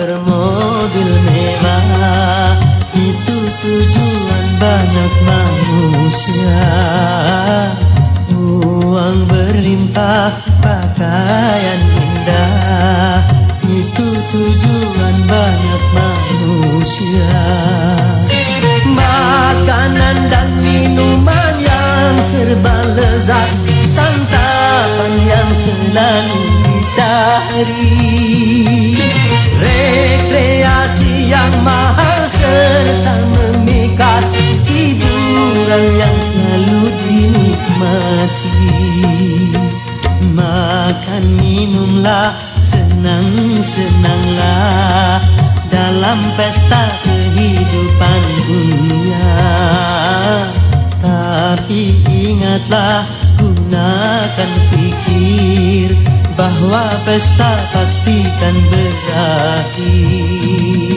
bermobil mewah Itu tujuan banyak manusia. Uang berlimpah pakaian indah Itu tujuan banyak manusia. Makanan dan minuman yang serba lezat Santapan yang selalu dicari Hiburan yang selalu dinikmati. Makan minumlah senang-senanglah Dalam pesta kehidupan dunia. Tapi ingatlah gunakan pikir bahwa pesta pastikan berakhir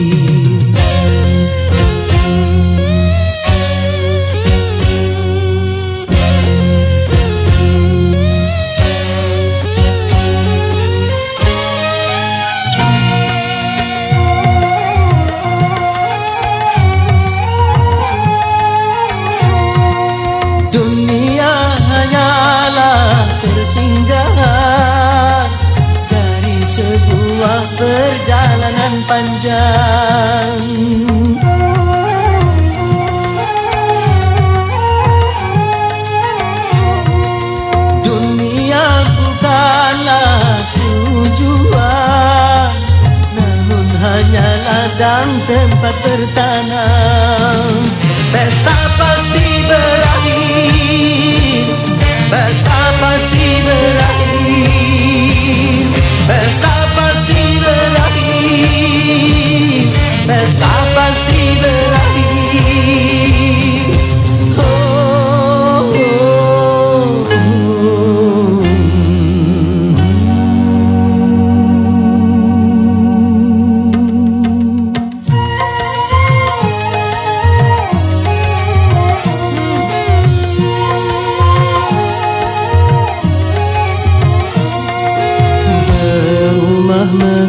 Dunia bukanlah tujuan Namun hanya ladang tempat bertanam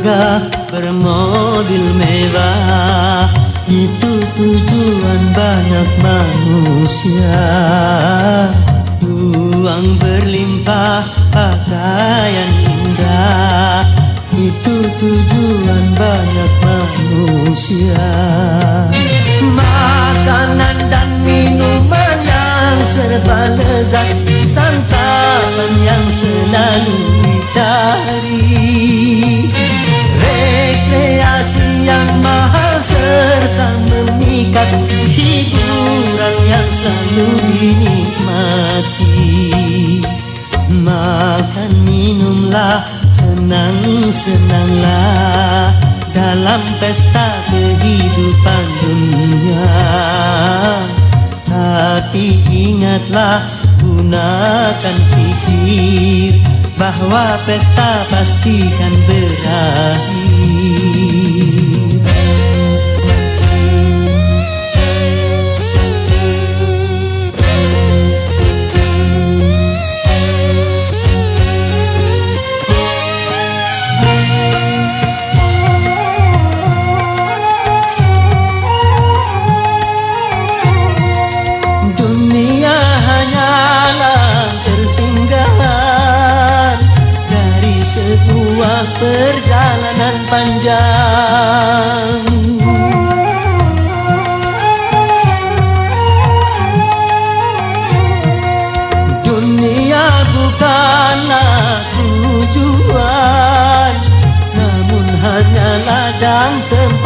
megah bermobil mewah. Itu tujuan banyak manusia. Uang berlimpah pakaian indah. Itu tujuan banyak manusia Makan minumlah senang-senanglah Dalam pesta kehidupan dunia. Tapi ingatlah gunakan pikir Bahwa pesta pastikan berakhir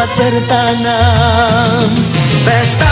Namun hanya ladang tempat bertanam Pesta